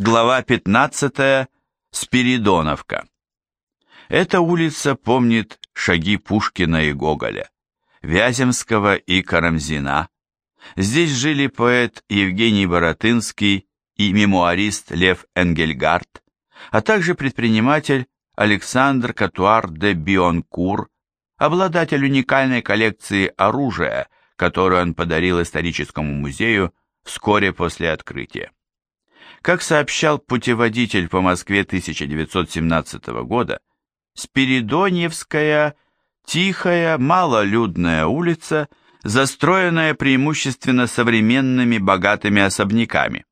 Глава 15. Спиридоновка. Эта улица помнит шаги Пушкина и Гоголя, Вяземского и Карамзина. Здесь жили поэт Евгений Боротынский и мемуарист Лев Энгельгард, а также предприниматель Александр Катуар де Бионкур, обладатель уникальной коллекции оружия, которую он подарил историческому музею вскоре после открытия. Как сообщал путеводитель по Москве 1917 года, Спиридоньевская тихая, малолюдная улица, застроенная преимущественно современными богатыми особняками.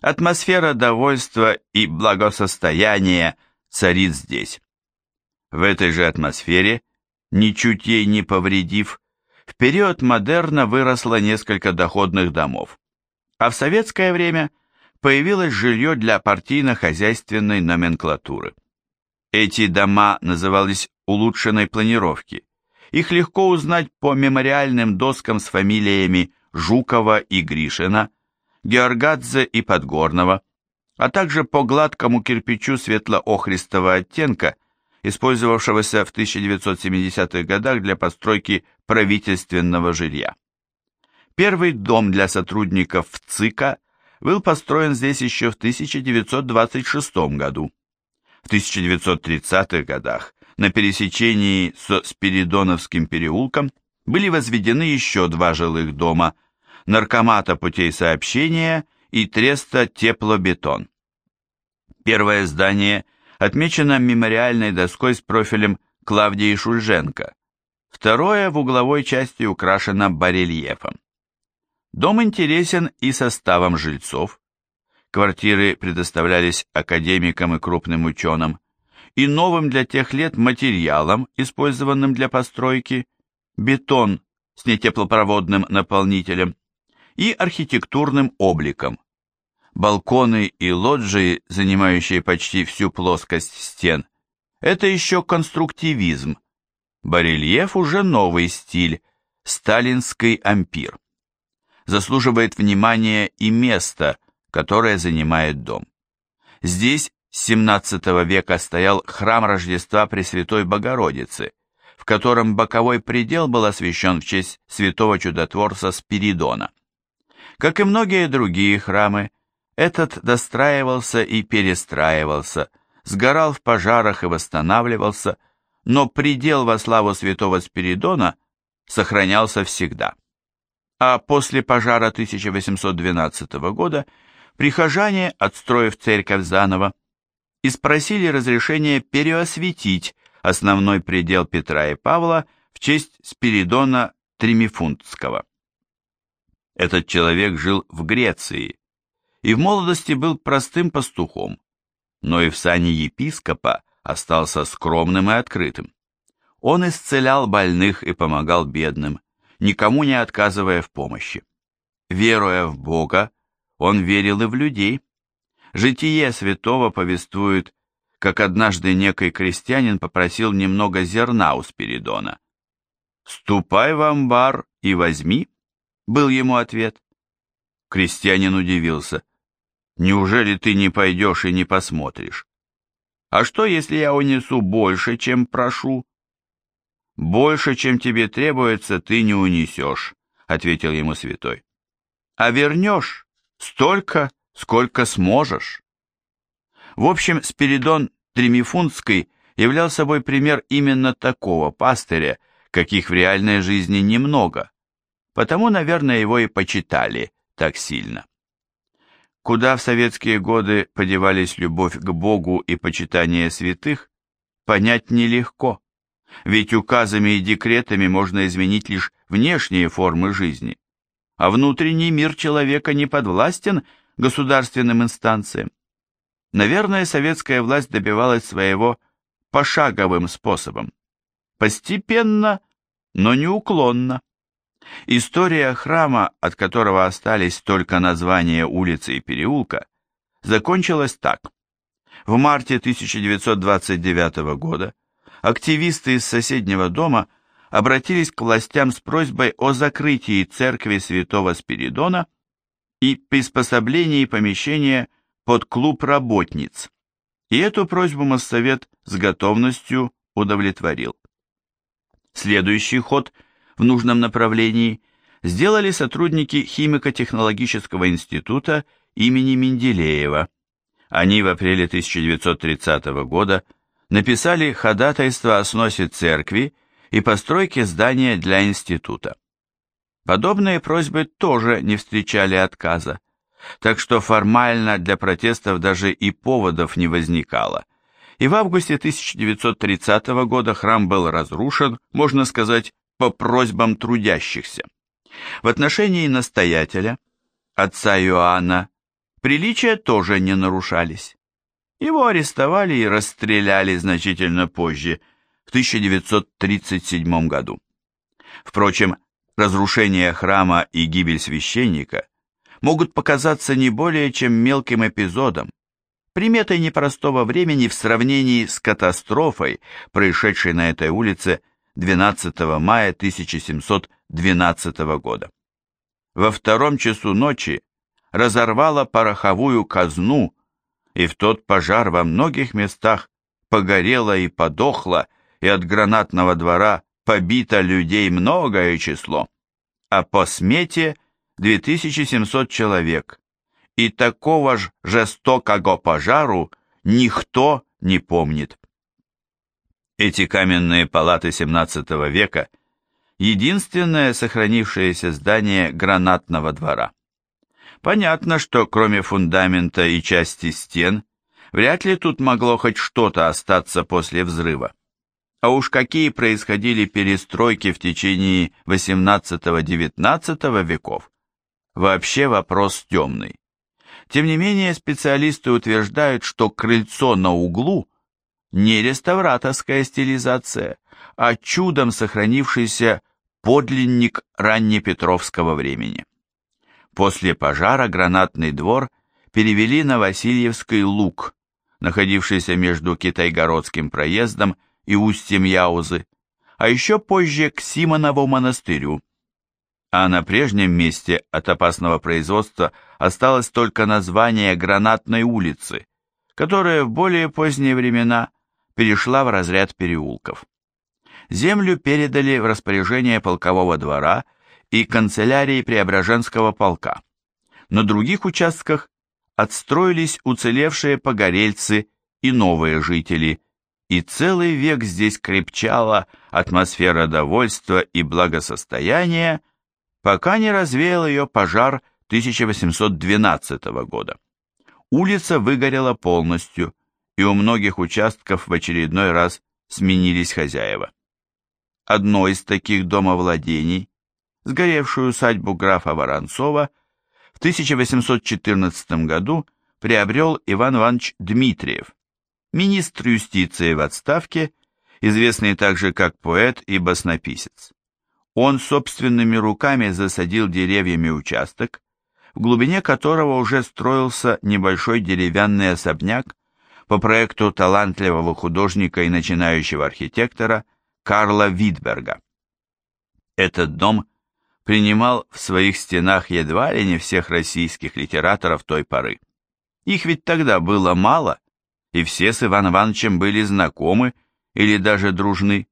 Атмосфера довольства и благосостояния царит здесь. В этой же атмосфере, ничуть ей не повредив, в период модерна выросло несколько доходных домов, а в советское время появилось жилье для партийно-хозяйственной номенклатуры. Эти дома назывались улучшенной планировки. Их легко узнать по мемориальным доскам с фамилиями Жукова и Гришина, Георгадзе и Подгорного, а также по гладкому кирпичу светло-охристого оттенка, использовавшегося в 1970-х годах для постройки правительственного жилья. Первый дом для сотрудников ЦИКа – был построен здесь еще в 1926 году. В 1930-х годах на пересечении со Спиридоновским переулком были возведены еще два жилых дома – наркомата путей сообщения и треста теплобетон. Первое здание отмечено мемориальной доской с профилем Клавдии Шульженко, второе в угловой части украшено барельефом. Дом интересен и составом жильцов. Квартиры предоставлялись академикам и крупным ученым, и новым для тех лет материалом, использованным для постройки, бетон с нетеплопроводным наполнителем и архитектурным обликом. Балконы и лоджии, занимающие почти всю плоскость стен, это еще конструктивизм. Барельеф уже новый стиль, сталинский ампир заслуживает внимания и место, которое занимает дом. Здесь с 17 века стоял храм Рождества Пресвятой Богородицы, в котором боковой предел был освящен в честь святого чудотворца Спиридона. Как и многие другие храмы, этот достраивался и перестраивался, сгорал в пожарах и восстанавливался, но предел во славу святого Спиридона сохранялся всегда а после пожара 1812 года прихожане, отстроив церковь заново, и спросили разрешения переосветить основной предел Петра и Павла в честь Спиридона Тримифунтского. Этот человек жил в Греции и в молодости был простым пастухом, но и в сане епископа остался скромным и открытым. Он исцелял больных и помогал бедным, никому не отказывая в помощи. Веруя в Бога, он верил и в людей. Житие святого повествует, как однажды некий крестьянин попросил немного зерна у Спиридона. «Ступай в амбар и возьми», — был ему ответ. Крестьянин удивился. «Неужели ты не пойдешь и не посмотришь? А что, если я унесу больше, чем прошу?» «Больше, чем тебе требуется, ты не унесешь», — ответил ему святой. «А вернешь столько, сколько сможешь». В общем, Спиридон Тремифунский являл собой пример именно такого пастыря, каких в реальной жизни немного, потому, наверное, его и почитали так сильно. Куда в советские годы подевались любовь к Богу и почитание святых, понять нелегко ведь указами и декретами можно изменить лишь внешние формы жизни, а внутренний мир человека не подвластен государственным инстанциям. Наверное, советская власть добивалась своего пошаговым способом. Постепенно, но неуклонно. История храма, от которого остались только названия улицы и переулка, закончилась так. В марте 1929 года активисты из соседнего дома обратились к властям с просьбой о закрытии церкви святого Спиридона и приспособлении помещения под клуб работниц, и эту просьбу Моссовет с готовностью удовлетворил. Следующий ход в нужном направлении сделали сотрудники химико-технологического института имени Менделеева. Они в апреле 1930 года написали ходатайство о сносе церкви и постройке здания для института. Подобные просьбы тоже не встречали отказа, так что формально для протестов даже и поводов не возникало. И в августе 1930 года храм был разрушен, можно сказать, по просьбам трудящихся. В отношении настоятеля, отца Иоанна, приличия тоже не нарушались. Его арестовали и расстреляли значительно позже, в 1937 году. Впрочем, разрушение храма и гибель священника могут показаться не более чем мелким эпизодом, приметой непростого времени в сравнении с катастрофой, происшедшей на этой улице 12 мая 1712 года. Во втором часу ночи разорвала пороховую казну, и в тот пожар во многих местах погорело и подохло, и от гранатного двора побито людей многое число, а по смете 2700 человек, и такого ж жестокого пожару никто не помнит. Эти каменные палаты XVII века – единственное сохранившееся здание гранатного двора. Понятно, что кроме фундамента и части стен, вряд ли тут могло хоть что-то остаться после взрыва. А уж какие происходили перестройки в течение XVIII-XIX веков, вообще вопрос темный. Тем не менее, специалисты утверждают, что крыльцо на углу не реставраторская стилизация, а чудом сохранившийся подлинник раннепетровского времени. После пожара гранатный двор перевели на Васильевский луг, находившийся между Китайгородским проездом и устьем Яузы, а еще позже к Симонову монастырю. А на прежнем месте от опасного производства осталось только название Гранатной улицы, которая в более поздние времена перешла в разряд переулков. Землю передали в распоряжение полкового двора и канцелярии Преображенского полка. На других участках отстроились уцелевшие погорельцы и новые жители, и целый век здесь крепчала атмосфера довольства и благосостояния, пока не развеял ее пожар 1812 года. Улица выгорела полностью, и у многих участков в очередной раз сменились хозяева. Одно из таких домовладений сгоревшую усадьбу графа Воронцова, в 1814 году приобрел Иван Иванович Дмитриев, министр юстиции в отставке, известный также как поэт и баснописец. Он собственными руками засадил деревьями участок, в глубине которого уже строился небольшой деревянный особняк по проекту талантливого художника и начинающего архитектора Карла Витберга. Этот дом принимал в своих стенах едва ли не всех российских литераторов той поры. Их ведь тогда было мало, и все с Иван Ивановичем были знакомы или даже дружны.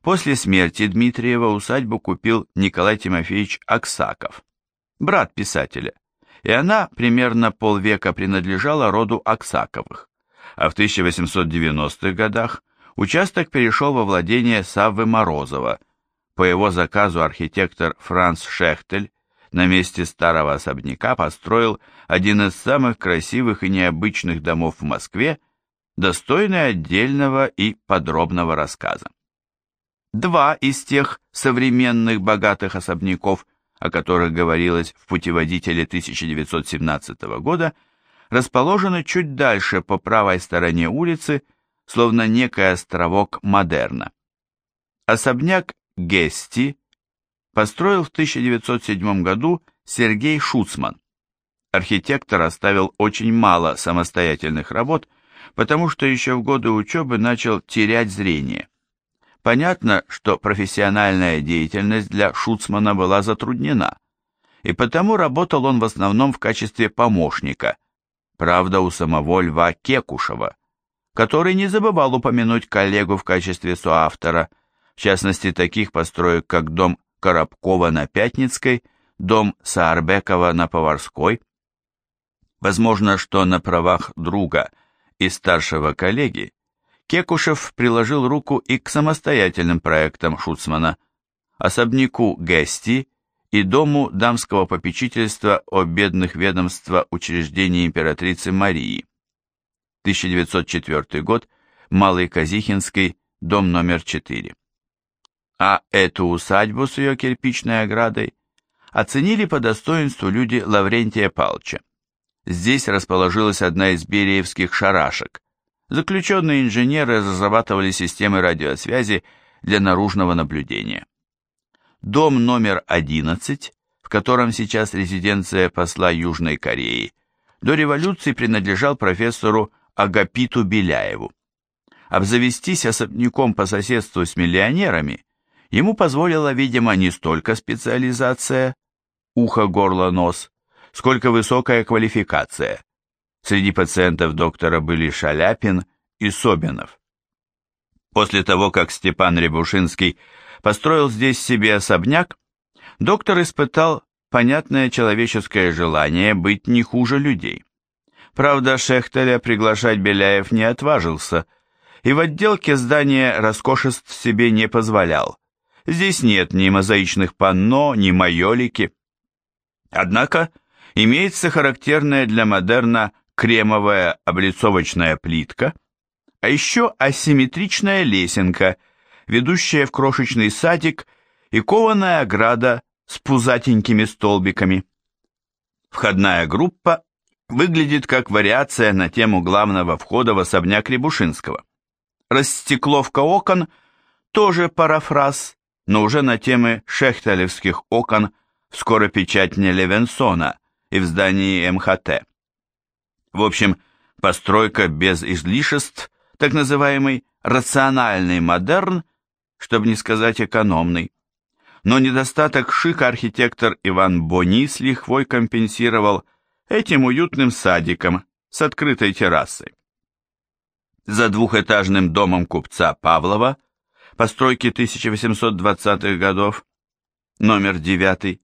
После смерти Дмитриева усадьбу купил Николай Тимофеевич Аксаков, брат писателя, и она примерно полвека принадлежала роду Аксаковых, а в 1890-х годах участок перешел во владение Саввы Морозова – по его заказу архитектор Франц Шехтель на месте старого особняка построил один из самых красивых и необычных домов в Москве, достойный отдельного и подробного рассказа. Два из тех современных богатых особняков, о которых говорилось в путеводителе 1917 года, расположены чуть дальше по правой стороне улицы, словно некий островок модерна. Особняк Гести построил в 1907 году Сергей Шуцман. Архитектор оставил очень мало самостоятельных работ, потому что еще в годы учебы начал терять зрение. Понятно, что профессиональная деятельность для Шуцмана была затруднена, и потому работал он в основном в качестве помощника, правда, у самого Льва Кекушева, который не забывал упомянуть коллегу в качестве соавтора, в частности, таких построек, как дом Коробкова на Пятницкой, дом Саарбекова на Поварской. Возможно, что на правах друга и старшего коллеги Кекушев приложил руку и к самостоятельным проектам Шуцмана, особняку Гести и дому дамского попечительства о бедных ведомства учреждений императрицы Марии. 1904 год, Малый Казихинский, дом номер 4. А эту усадьбу с ее кирпичной оградой оценили по достоинству люди Лаврентия Палча. Здесь расположилась одна из бериевских шарашек. Заключенные инженеры разрабатывали системы радиосвязи для наружного наблюдения. Дом номер 11, в котором сейчас резиденция посла Южной Кореи, до революции принадлежал профессору Агапиту Беляеву. Обзавестись особняком по соседству с миллионерами ему позволила, видимо, не столько специализация ухо, горло, нос, сколько высокая квалификация. Среди пациентов доктора были Шаляпин и Собинов. После того, как Степан Рябушинский построил здесь себе особняк, доктор испытал понятное человеческое желание быть не хуже людей. Правда, Шехтеля приглашать Беляев не отважился, и в отделке здания роскошеств себе не позволял. Здесь нет ни мозаичных панно, ни майолики. Однако имеется характерная для модерна кремовая облицовочная плитка, а еще асимметричная лесенка – ведущая в крошечный садик и кованая ограда с пузатенькими столбиками. Входная группа выглядит как вариация на тему главного входа в особняк Рябушинского. Расстекловка окон тоже парафраз, но уже на темы шехтелевских окон в скоропечатне Левенсона и в здании МХТ. В общем, постройка без излишеств, так называемый рациональный модерн, чтобы не сказать экономный. Но недостаток шика архитектор Иван Бони с лихвой компенсировал этим уютным садиком с открытой террасой. За двухэтажным домом купца Павлова, постройки 1820-х годов, номер 9,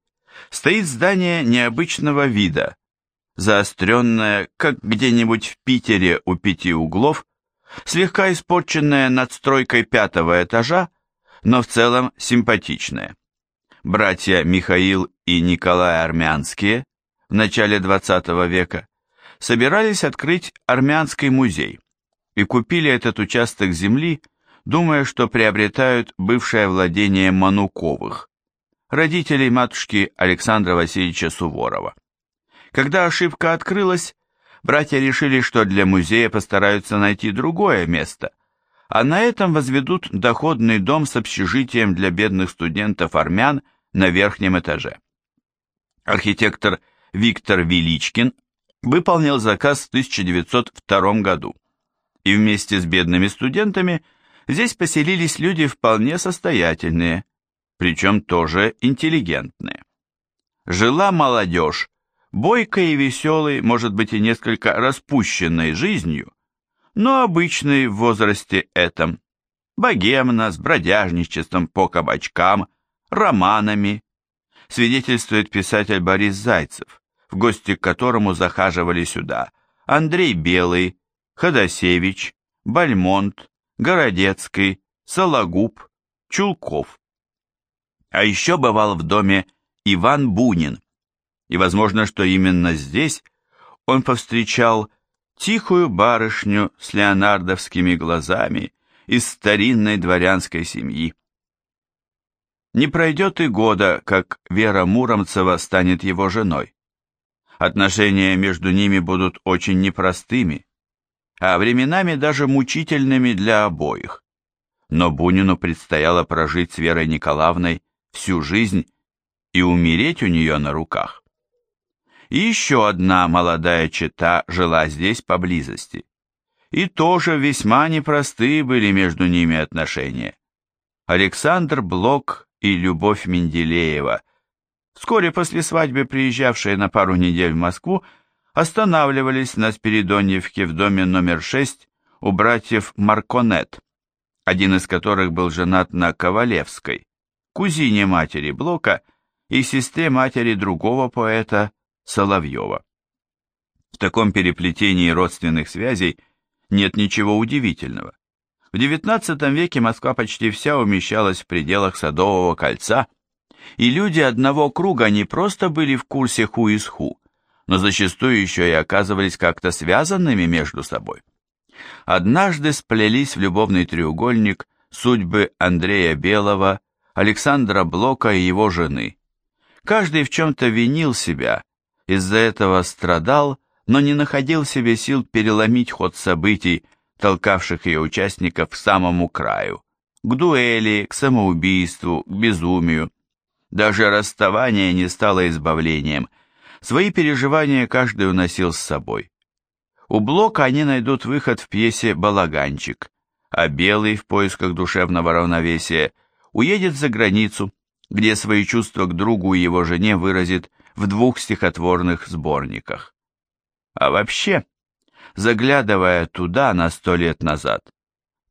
стоит здание необычного вида, заостренное, как где-нибудь в Питере у пяти углов, слегка испорченное надстройкой пятого этажа, но в целом симпатичная. Братья Михаил и Николай Армянские в начале XX века собирались открыть армянский музей и купили этот участок земли, думая, что приобретают бывшее владение Мануковых, родителей матушки Александра Васильевича Суворова. Когда ошибка открылась, братья решили, что для музея постараются найти другое место – а на этом возведут доходный дом с общежитием для бедных студентов-армян на верхнем этаже. Архитектор Виктор Величкин выполнил заказ в 1902 году, и вместе с бедными студентами здесь поселились люди вполне состоятельные, причем тоже интеллигентные. Жила молодежь, бойкой и веселой, может быть и несколько распущенной жизнью, но обычный в возрасте этом, богемно, с бродяжничеством по кабачкам, романами, свидетельствует писатель Борис Зайцев, в гости к которому захаживали сюда Андрей Белый, Ходосевич, Бальмонт, Городецкий, Сологуб, Чулков. А еще бывал в доме Иван Бунин, и возможно, что именно здесь он повстречал тихую барышню с леонардовскими глазами из старинной дворянской семьи. Не пройдет и года, как Вера Муромцева станет его женой. Отношения между ними будут очень непростыми, а временами даже мучительными для обоих. Но Бунину предстояло прожить с Верой Николаевной всю жизнь и умереть у нее на руках и еще одна молодая чета жила здесь поблизости. И тоже весьма непростые были между ними отношения. Александр Блок и Любовь Менделеева, вскоре после свадьбы приезжавшие на пару недель в Москву, останавливались на Спиридоньевке в доме номер 6 у братьев Марконет, один из которых был женат на Ковалевской, кузине матери Блока и сестре матери другого поэта Соловьева. В таком переплетении родственных связей нет ничего удивительного. В XIX веке Москва почти вся умещалась в пределах Садового кольца, и люди одного круга не просто были в курсе ху из ху, но зачастую еще и оказывались как-то связанными между собой. Однажды сплелись в любовный треугольник судьбы Андрея Белого, Александра Блока и его жены. Каждый в чем-то винил себя, из-за этого страдал, но не находил себе сил переломить ход событий, толкавших ее участников к самому краю, к дуэли, к самоубийству, к безумию. Даже расставание не стало избавлением. Свои переживания каждый уносил с собой. У Блока они найдут выход в пьесе «Балаганчик», а Белый в поисках душевного равновесия уедет за границу, где свои чувства к другу и его жене выразит в двух стихотворных сборниках. А вообще, заглядывая туда на сто лет назад,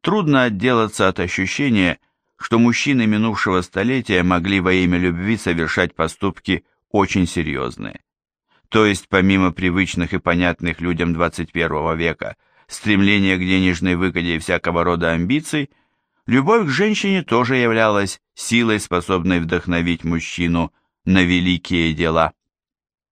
трудно отделаться от ощущения, что мужчины минувшего столетия могли во имя любви совершать поступки очень серьезные. То есть, помимо привычных и понятных людям 21 века, стремления к денежной выгоде и всякого рода амбиций, любовь к женщине тоже являлась силой, способной вдохновить мужчину на великие дела.